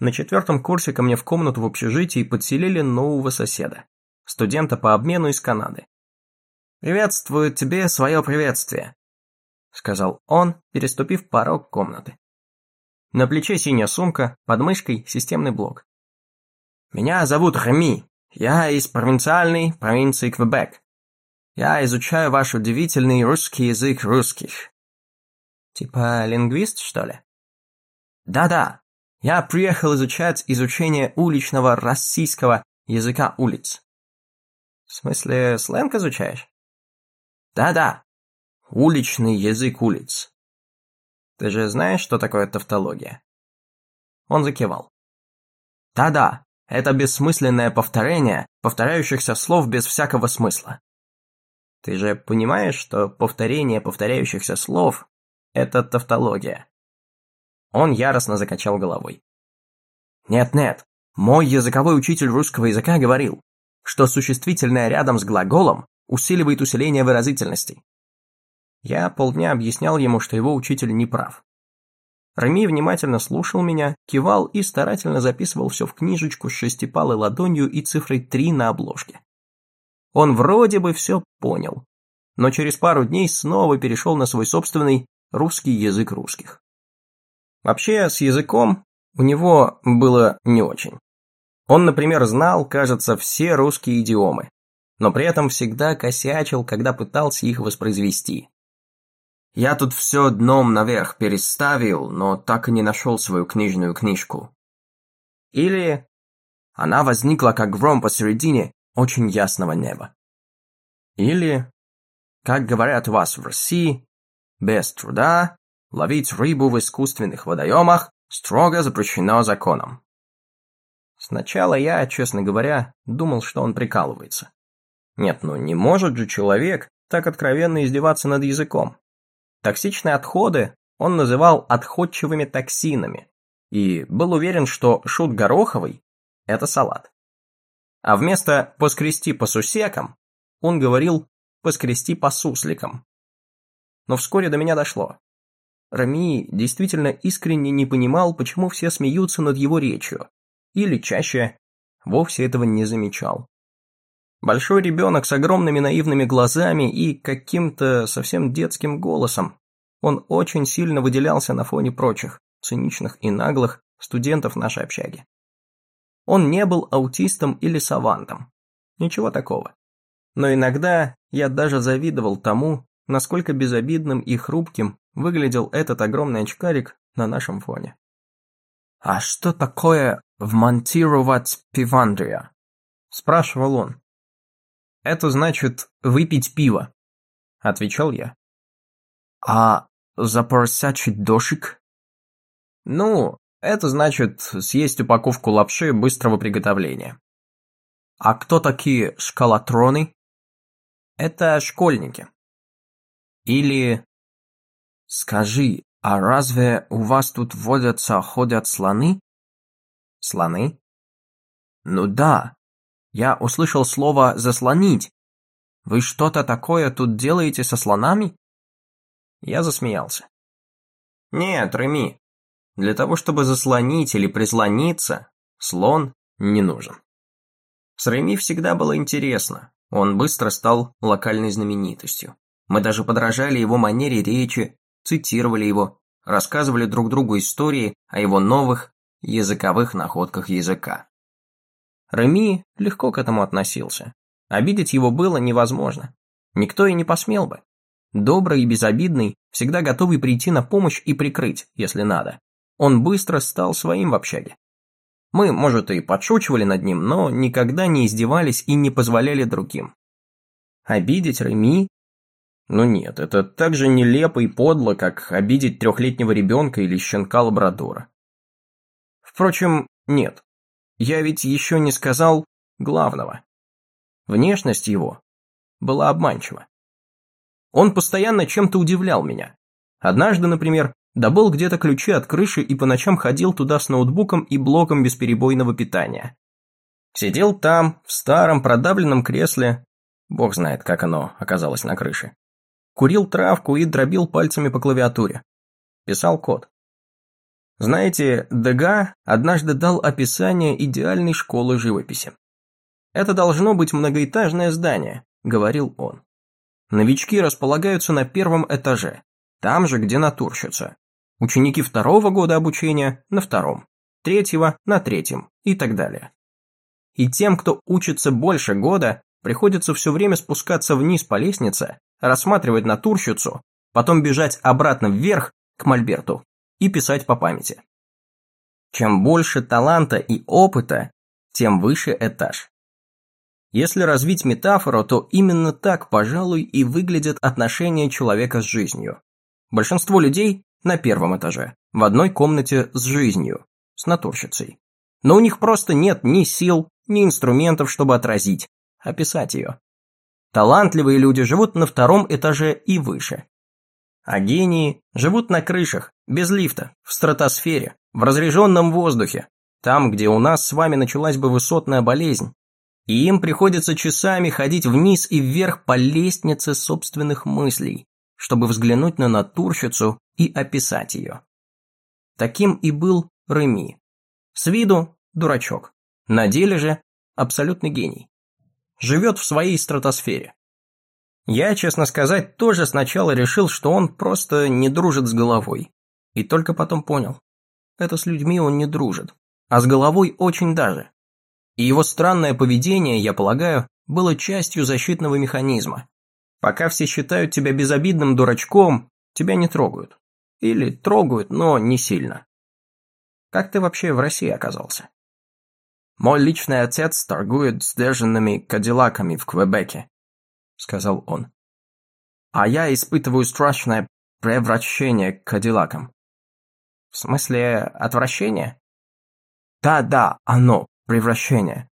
На четвертом курсе ко мне в комнату в общежитии подселили нового соседа, студента по обмену из Канады. «Приветствую тебе свое приветствие», — сказал он, переступив порог комнаты. На плече синяя сумка, под мышкой системный блок. «Меня зовут Реми, я из провинциальной провинции Квебек. Я изучаю ваш удивительный русский язык русских». «Типа лингвист, что ли?» «Да-да, я приехал изучать изучение уличного российского языка улиц. В смысле, сленг изучаешь? Да-да, уличный язык улиц. Ты же знаешь, что такое тавтология? Он закивал. Да-да, это бессмысленное повторение повторяющихся слов без всякого смысла. Ты же понимаешь, что повторение повторяющихся слов – это тавтология. Он яростно закачал головой. Нет-нет, мой языковой учитель русского языка говорил, что существительное рядом с глаголом усиливает усиление выразительностей. Я полдня объяснял ему, что его учитель не прав. Рами внимательно слушал меня, кивал и старательно записывал все в книжечку с шестипалой ладонью и цифрой 3 на обложке. Он вроде бы все понял, но через пару дней снова перешел на свой собственный русский язык русских. Вообще, с языком у него было не очень. Он, например, знал, кажется, все русские идиомы, но при этом всегда косячил, когда пытался их воспроизвести. Я тут все дном наверх переставил, но так и не нашел свою книжную книжку. Или она возникла как гром посередине очень ясного неба. Или, как говорят вас в России, без труда Ловить рыбу в искусственных водоемах строго запрещено законом. Сначала я, честно говоря, думал, что он прикалывается. Нет, ну не может же человек так откровенно издеваться над языком. Токсичные отходы он называл отходчивыми токсинами и был уверен, что шут гороховый – это салат. А вместо «поскрести по сусекам» он говорил «поскрести по сусликам». Но вскоре до меня дошло. Рами действительно искренне не понимал, почему все смеются над его речью, или чаще вовсе этого не замечал. Большой ребенок с огромными наивными глазами и каким-то совсем детским голосом. Он очень сильно выделялся на фоне прочих, циничных и наглых студентов нашей общаги. Он не был аутистом или савантом. Ничего такого. Но иногда я даже завидовал тому, насколько безобидным и хрупким выглядел этот огромный очкарик на нашем фоне. «А что такое вмонтировать пивандрия?» – спрашивал он. «Это значит выпить пиво», – отвечал я. «А запоросячить дошик?» «Ну, это значит съесть упаковку лапши быстрого приготовления». «А кто такие шкалатроны?» «Это школьники». Или Скажи, а разве у вас тут водятся, ходят слоны? Слоны? Ну да. Я услышал слово «заслонить». Вы что-то такое тут делаете со слонами? Я засмеялся. Нет, Реми. Для того, чтобы заслонить или прислониться, слон не нужен. С Реми всегда было интересно. Он быстро стал локальной знаменитостью. Мы даже подражали его манере речи, цитировали его, рассказывали друг другу истории о его новых языковых находках языка. Реми легко к этому относился. Обидеть его было невозможно. Никто и не посмел бы. Добрый и безобидный, всегда готовый прийти на помощь и прикрыть, если надо. Он быстро стал своим в общаге. Мы, может, и подшучивали над ним, но никогда не издевались и не позволяли другим. Обидеть Реми ну нет, это так же нелепо и подло, как обидеть трехлетнего ребенка или щенка-лабрадора. Впрочем, нет. Я ведь еще не сказал главного. Внешность его была обманчива. Он постоянно чем-то удивлял меня. Однажды, например, добыл где-то ключи от крыши и по ночам ходил туда с ноутбуком и блоком бесперебойного питания. Сидел там, в старом продавленном кресле, бог знает, как оно оказалось на крыше курил травку и дробил пальцами по клавиатуре. Писал код. Знаете, Дега однажды дал описание идеальной школы живописи. «Это должно быть многоэтажное здание», — говорил он. Новички располагаются на первом этаже, там же, где натурщица. Ученики второго года обучения – на втором, третьего – на третьем и так далее. И тем, кто учится больше года, приходится все время спускаться вниз по лестнице, рассматривать натурщицу, потом бежать обратно вверх к мольберту и писать по памяти. Чем больше таланта и опыта, тем выше этаж. Если развить метафору, то именно так, пожалуй, и выглядят отношения человека с жизнью. Большинство людей на первом этаже, в одной комнате с жизнью, с натурщицей. Но у них просто нет ни сил, ни инструментов, чтобы отразить, описать ее. Талантливые люди живут на втором этаже и выше. А гении живут на крышах, без лифта, в стратосфере, в разреженном воздухе, там, где у нас с вами началась бы высотная болезнь. И им приходится часами ходить вниз и вверх по лестнице собственных мыслей, чтобы взглянуть на натурщицу и описать ее. Таким и был Реми. С виду дурачок, на деле же абсолютный гений. Живет в своей стратосфере. Я, честно сказать, тоже сначала решил, что он просто не дружит с головой. И только потом понял. Это с людьми он не дружит, а с головой очень даже. И его странное поведение, я полагаю, было частью защитного механизма. Пока все считают тебя безобидным дурачком, тебя не трогают. Или трогают, но не сильно. Как ты вообще в России оказался? Мой личный отец торгует сдержанными кадиллаками в Квебеке, сказал он. А я испытываю страшное превращение к кадиллакам. В смысле, отвращение? Да-да, оно, превращение.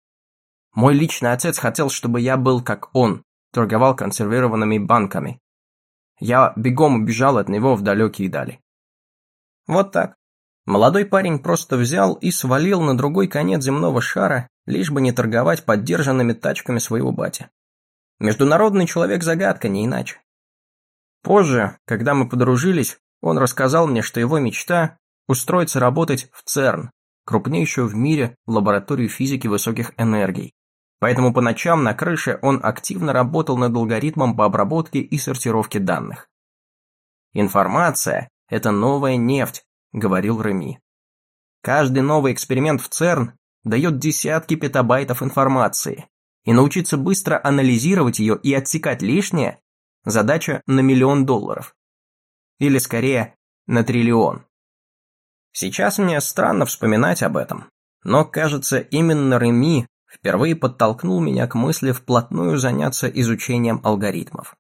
Мой личный отец хотел, чтобы я был как он, торговал консервированными банками. Я бегом убежал от него в далекие дали. Вот так. Молодой парень просто взял и свалил на другой конец земного шара, лишь бы не торговать поддержанными тачками своего бати. Международный человек-загадка, не иначе. Позже, когда мы подружились, он рассказал мне, что его мечта устроиться работать в ЦЕРН, крупнейшую в мире лабораторию физики высоких энергий. Поэтому по ночам на крыше он активно работал над алгоритмом по обработке и сортировке данных. «Информация – это новая нефть», – говорил Реми. «Каждый новый эксперимент в ЦЕРН дает десятки петабайтов информации, и научиться быстро анализировать ее и отсекать лишнее – задача на миллион долларов. Или скорее, на триллион. Сейчас мне странно вспоминать об этом, но, кажется, именно Реми впервые подтолкнул меня к мысли вплотную заняться изучением алгоритмов.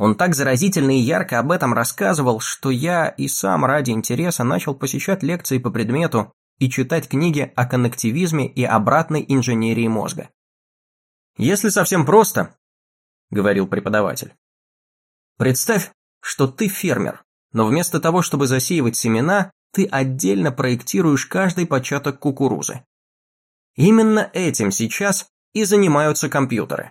Он так заразительно и ярко об этом рассказывал, что я и сам ради интереса начал посещать лекции по предмету и читать книги о коннективизме и обратной инженерии мозга. «Если совсем просто», — говорил преподаватель, — «представь, что ты фермер, но вместо того, чтобы засеивать семена, ты отдельно проектируешь каждый початок кукурузы. Именно этим сейчас и занимаются компьютеры.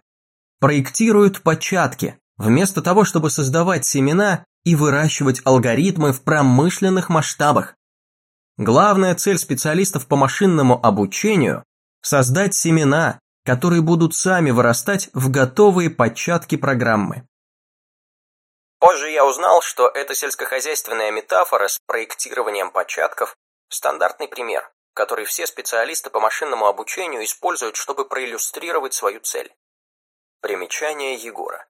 Проектируют початки, вместо того, чтобы создавать семена и выращивать алгоритмы в промышленных масштабах. Главная цель специалистов по машинному обучению – создать семена, которые будут сами вырастать в готовые початки программы. Позже я узнал, что эта сельскохозяйственная метафора с проектированием початков – стандартный пример, который все специалисты по машинному обучению используют, чтобы проиллюстрировать свою цель. Примечание Егора.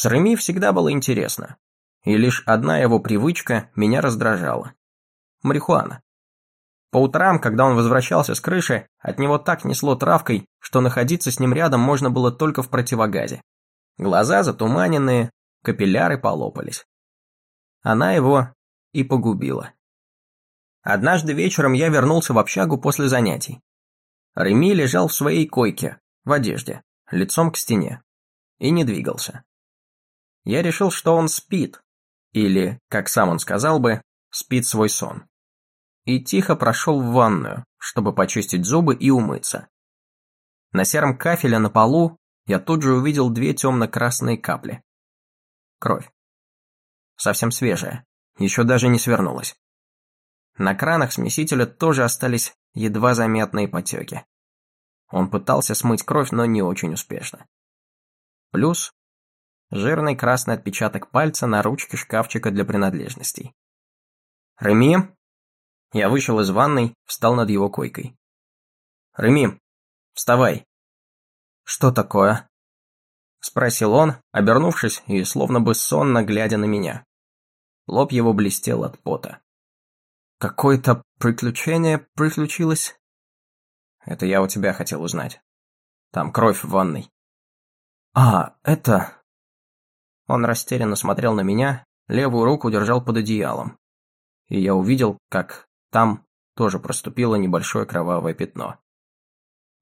С Реми всегда было интересно, и лишь одна его привычка меня раздражала – марихуана. По утрам, когда он возвращался с крыши, от него так несло травкой, что находиться с ним рядом можно было только в противогазе. Глаза затуманенные, капилляры полопались. Она его и погубила. Однажды вечером я вернулся в общагу после занятий. Реми лежал в своей койке, в одежде, лицом к стене, и не двигался. Я решил, что он спит, или, как сам он сказал бы, спит свой сон. И тихо прошел в ванную, чтобы почистить зубы и умыться. На сером кафеле на полу я тут же увидел две темно-красные капли. Кровь. Совсем свежая, еще даже не свернулась. На кранах смесителя тоже остались едва заметные потеки. Он пытался смыть кровь, но не очень успешно. Плюс жирный красный отпечаток пальца на ручке шкафчика для принадлежностей. «Реми?» Я вышел из ванной, встал над его койкой. «Реми, вставай!» «Что такое?» Спросил он, обернувшись и словно бы сонно глядя на меня. Лоб его блестел от пота. «Какое-то приключение приключилось?» «Это я у тебя хотел узнать. Там кровь в ванной». «А, это...» Он растерянно смотрел на меня, левую руку держал под одеялом. И я увидел, как там тоже проступило небольшое кровавое пятно.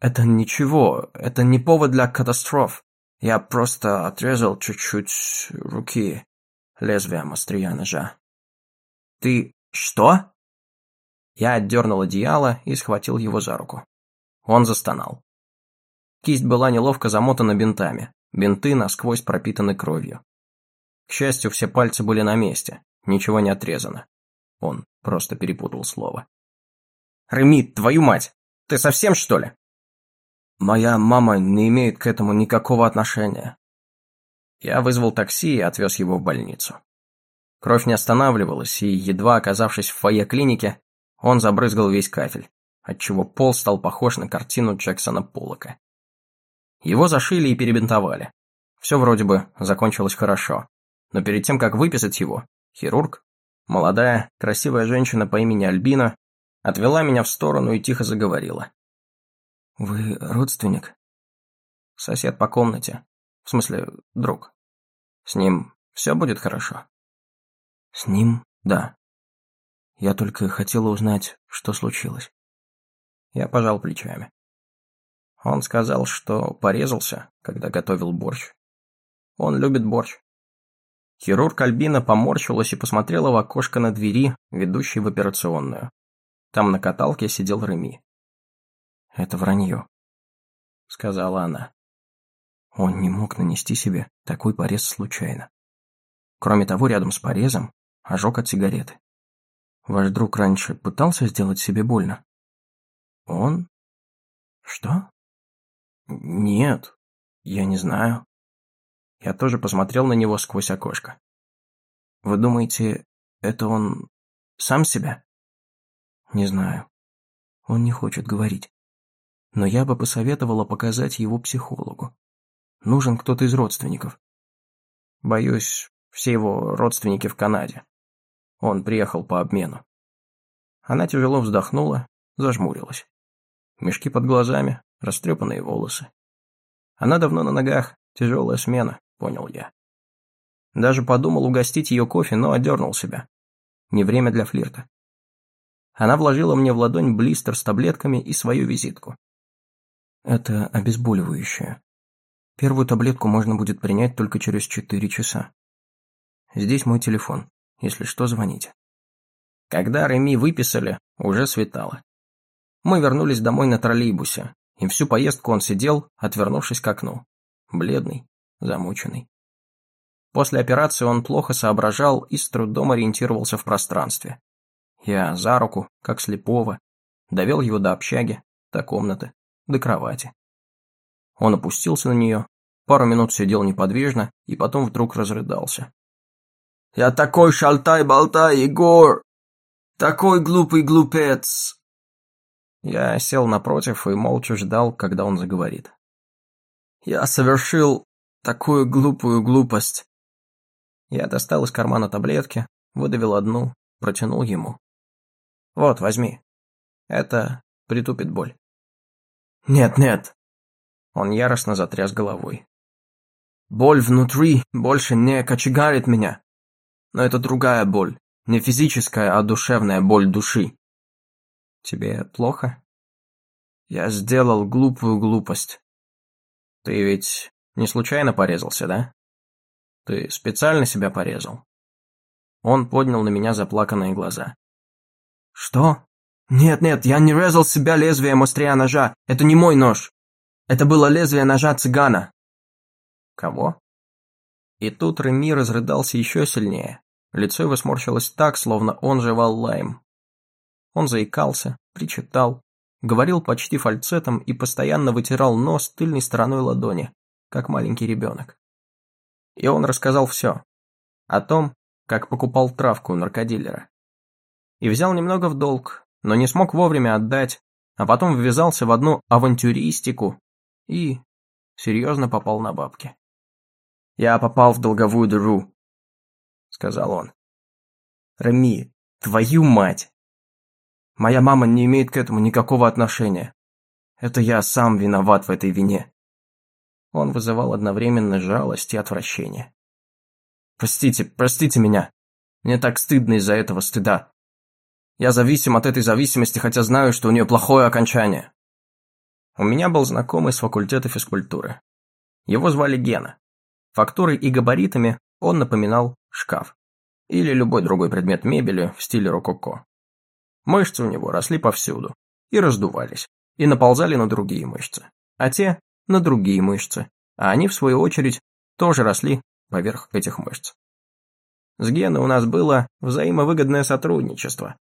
«Это ничего, это не повод для катастроф. Я просто отрезал чуть-чуть руки лезвием острия ножа». «Ты что?» Я отдернул одеяло и схватил его за руку. Он застонал. Кисть была неловко замотана бинтами, бинты насквозь пропитаны кровью. К счастью, все пальцы были на месте, ничего не отрезано. Он просто перепутал слово. «Ремит, твою мать! Ты совсем, что ли?» «Моя мама не имеет к этому никакого отношения». Я вызвал такси и отвез его в больницу. Кровь не останавливалась, и, едва оказавшись в фойе клиники, он забрызгал весь кафель, отчего пол стал похож на картину Джексона Поллока. Его зашили и перебинтовали. Все вроде бы закончилось хорошо, но перед тем, как выписать его, хирург Молодая, красивая женщина по имени Альбина отвела меня в сторону и тихо заговорила. «Вы родственник?» «Сосед по комнате. В смысле, друг. С ним все будет хорошо?» «С ним, да. Я только хотела узнать, что случилось». Я пожал плечами. Он сказал, что порезался, когда готовил борщ. Он любит борщ. Хирург Альбина поморщилась и посмотрела в окошко на двери, ведущей в операционную. Там на каталке сидел Реми. «Это вранье», — сказала она. Он не мог нанести себе такой порез случайно. Кроме того, рядом с порезом ожог от сигареты. Ваш друг раньше пытался сделать себе больно? Он? Что? Нет, я не знаю. Я тоже посмотрел на него сквозь окошко. Вы думаете, это он сам себя? Не знаю. Он не хочет говорить. Но я бы посоветовала показать его психологу. Нужен кто-то из родственников. Боюсь, все его родственники в Канаде. Он приехал по обмену. Она тяжело вздохнула, зажмурилась. Мешки под глазами, растрепанные волосы. Она давно на ногах, тяжелая смена понял я. Даже подумал угостить ее кофе, но одернул себя. Не время для флирта. Она вложила мне в ладонь блистер с таблетками и свою визитку. Это обезболивающее. Первую таблетку можно будет принять только через четыре часа. Здесь мой телефон. Если что, звоните. Когда Реми выписали, уже светало. Мы вернулись домой на троллейбусе, и всю поездку он сидел, отвернувшись к окну. Бледный, замученный. После операции он плохо соображал и с трудом ориентировался в пространстве. Я за руку, как слепого, довел его до общаги, до комнаты, до кровати. Он опустился на нее, пару минут сидел неподвижно и потом вдруг разрыдался. «Я такой шалтай-болтай, Егор! Такой глупый глупец!» Я сел напротив и молча ждал, когда он заговорит. «Я совершил такую глупую глупость. Я достал из кармана таблетки, выдавил одну, протянул ему. Вот, возьми. Это притупит боль. Нет, нет. Он яростно затряс головой. Боль внутри больше не кочегарит меня. Но это другая боль. Не физическая, а душевная боль души. Тебе плохо? Я сделал глупую глупость. Ты ведь не случайно порезался, да? Ты специально себя порезал?» Он поднял на меня заплаканные глаза. «Что? Нет-нет, я не резал себя лезвием острия ножа. Это не мой нож. Это было лезвие ножа цыгана». «Кого?» И тут Реми разрыдался еще сильнее. Лицо его сморщилось так, словно он жевал лайм. Он заикался, причитал, говорил почти фальцетом и постоянно вытирал нос тыльной стороной ладони, как маленький ребенок. И он рассказал все. О том, как покупал травку у наркодилера. И взял немного в долг, но не смог вовремя отдать, а потом ввязался в одну авантюристику и серьезно попал на бабки. «Я попал в долговую дыру», — сказал он. «Рами, твою мать! Моя мама не имеет к этому никакого отношения. Это я сам виноват в этой вине». Он вызывал одновременно жалость и отвращение. «Простите, простите меня. Мне так стыдно из-за этого стыда. Я зависим от этой зависимости, хотя знаю, что у нее плохое окончание». У меня был знакомый с факультета физкультуры. Его звали Гена. Фактурой и габаритами он напоминал шкаф. Или любой другой предмет мебели в стиле рококо. Мышцы у него росли повсюду и раздувались, и наползали на другие мышцы, а те – на другие мышцы, а они, в свою очередь, тоже росли поверх этих мышц. С Геной у нас было взаимовыгодное сотрудничество.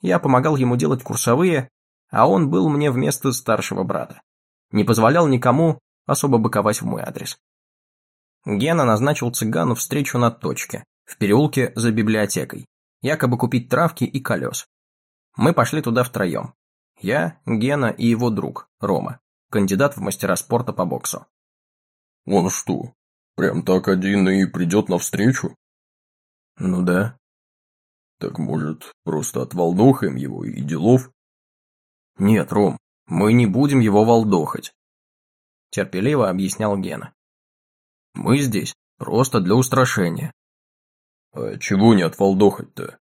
Я помогал ему делать курсовые, а он был мне вместо старшего брата. Не позволял никому особо быковать в мой адрес. Гена назначил цыгану встречу на точке, в переулке за библиотекой, якобы купить травки и колес. Мы пошли туда втроем. Я, Гена и его друг, Рома, кандидат в мастера спорта по боксу. «Он что, прям так один и придет навстречу?» «Ну да». «Так, может, просто отволнохаем его и делов?» «Нет, Ром, мы не будем его волдохать», – терпеливо объяснял Гена. «Мы здесь просто для устрашения». «А чего не отволдохать-то?»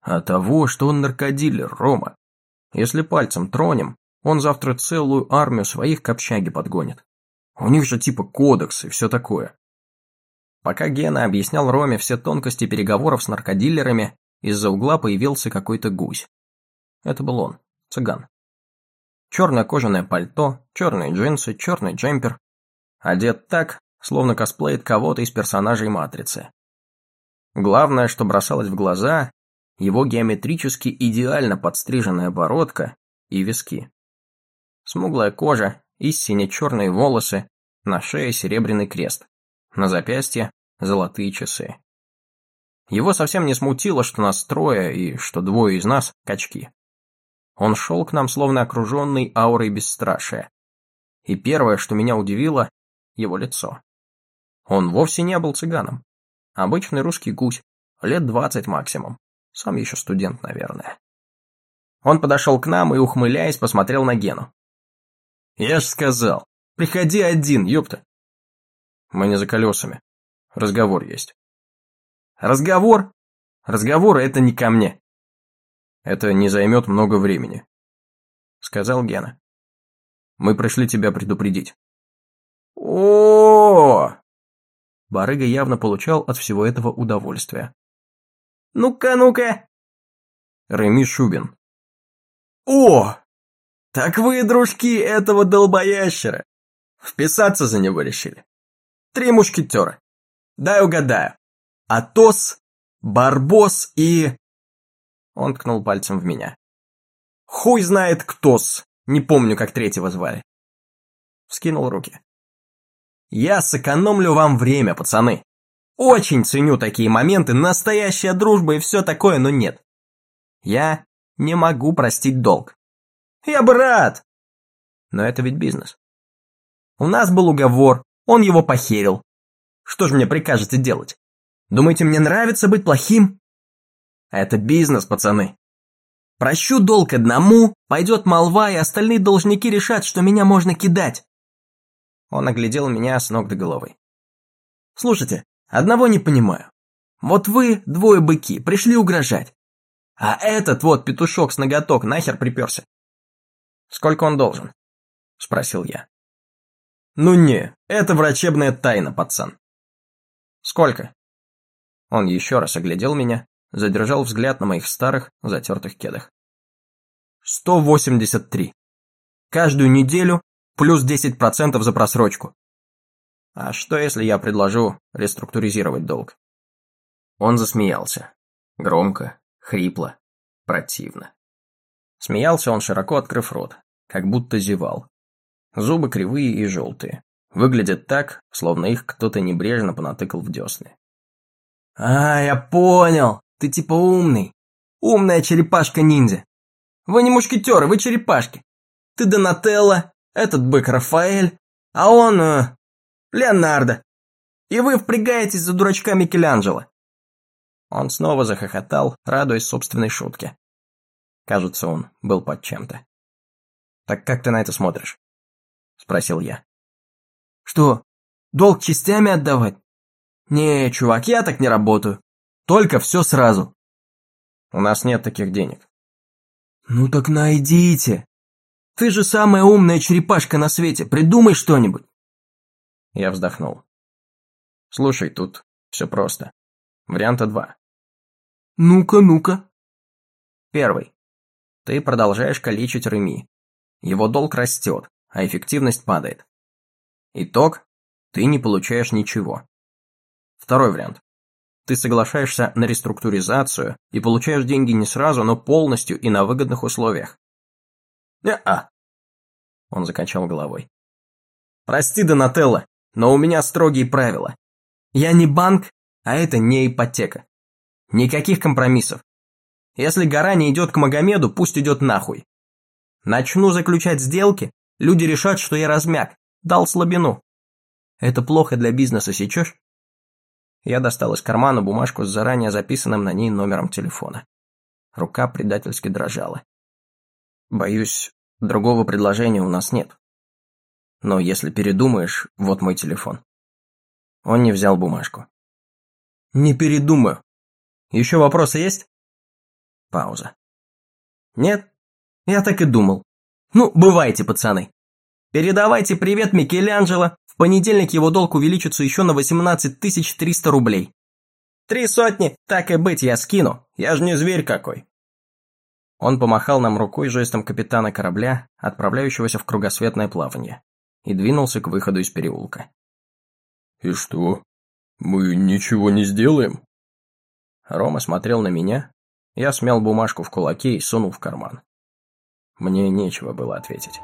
«А того, что он наркодилер, Рома. Если пальцем тронем, он завтра целую армию своих к общаге подгонит. У них же типа кодекс и все такое». Пока Гена объяснял Роме все тонкости переговоров с наркодилерами, из-за угла появился какой-то гусь. Это был он цыган. Черное кожаное пальто, черные джинсы, черный джемпер. Одет так, словно косплеит кого-то из персонажей Матрицы. Главное, что бросалось в глаза, его геометрически идеально подстриженная бородка и виски. Смуглая кожа и сине-черные волосы, на шее серебряный крест, на запястье золотые часы. Его совсем не смутило, что нас трое и что двое из нас – качки. Он шел к нам, словно окруженный аурой бесстрашия. И первое, что меня удивило – его лицо. Он вовсе не был цыганом. Обычный русский гусь, лет двадцать максимум. Сам еще студент, наверное. Он подошел к нам и, ухмыляясь, посмотрел на Гену. «Я ж сказал, приходи один, ёпта!» «Мы не за колесами. Разговор есть». «Разговор? Разговоры – это не ко мне. Это не займет много времени», — сказал Гена. «Мы пришли тебя предупредить». о, Барыга явно получал от всего этого удовольствие. «Ну-ка, ну-ка!» Реми Шубин. «О! Так вы, дружки, этого долбоящера! Вписаться за него решили. Три мушкетера. Дай угадаю. Атос, Барбос и... Он ткнул пальцем в меня. «Хуй знает кто-с! Не помню, как третьего звали». Вскинул руки. «Я сэкономлю вам время, пацаны. Очень ценю такие моменты, настоящая дружба и все такое, но нет. Я не могу простить долг. Я бы рад. Но это ведь бизнес. У нас был уговор, он его похерил. Что же мне прикажете делать? Думаете, мне нравится быть плохим? Это бизнес, пацаны. Прощу долг одному, пойдет молва, и остальные должники решат, что меня можно кидать. Он оглядел меня с ног до головы. Слушайте, одного не понимаю. Вот вы, двое быки, пришли угрожать. А этот вот петушок с ноготок нахер приперся. Сколько он должен? Спросил я. Ну не, это врачебная тайна, пацан. Сколько? Он еще раз оглядел меня, задержал взгляд на моих старых, затертых кедах. 183. Каждую неделю плюс 10% за просрочку. А что, если я предложу реструктуризировать долг? Он засмеялся. Громко, хрипло, противно. Смеялся он, широко открыв рот, как будто зевал. Зубы кривые и желтые. Выглядят так, словно их кто-то небрежно понатыкал в десны. «А, я понял! Ты типа умный! Умная черепашка-ниндзя! Вы не мушкетеры, вы черепашки! Ты Донателло, этот бык Рафаэль, а он... Э, Леонардо! И вы впрягаетесь за дурачка Микеланджело!» Он снова захохотал, радуясь собственной шутке. Кажется, он был под чем-то. «Так как ты на это смотришь?» – спросил я. «Что, долг частями отдавать? Не, чувак, я так не работаю. Только все сразу». «У нас нет таких денег». «Ну так найдите. Ты же самая умная черепашка на свете, придумай что-нибудь». Я вздохнул. «Слушай, тут все просто. Варианта два». «Ну-ка, ну-ка». Первый. Ты продолжаешь калечить Реми. Его долг растет, а эффективность падает. Итог – ты не получаешь ничего. Второй вариант. Ты соглашаешься на реструктуризацию и получаешь деньги не сразу, но полностью и на выгодных условиях. Не-а. Он закачал головой. Прости, Донателло, но у меня строгие правила. Я не банк, а это не ипотека. Никаких компромиссов. Если гора не идет к Магомеду, пусть идет нахуй. Начну заключать сделки, люди решат, что я размяк, дал слабину. Это плохо для бизнеса, сечешь? Я достал из кармана бумажку с заранее записанным на ней номером телефона. Рука предательски дрожала. Боюсь, другого предложения у нас нет. Но если передумаешь, вот мой телефон. Он не взял бумажку. Не передумаю. Еще вопросы есть? Пауза. Нет? Я так и думал. Ну, бывайте, пацаны. Передавайте привет Микеланджело. В понедельник его долг увеличится еще на 18 300 рублей. Три сотни, так и быть, я скину. Я же не зверь какой. Он помахал нам рукой жестом капитана корабля, отправляющегося в кругосветное плавание, и двинулся к выходу из переулка. «И что? Мы ничего не сделаем?» Рома смотрел на меня, я смял бумажку в кулаке и сунул в карман. Мне нечего было ответить.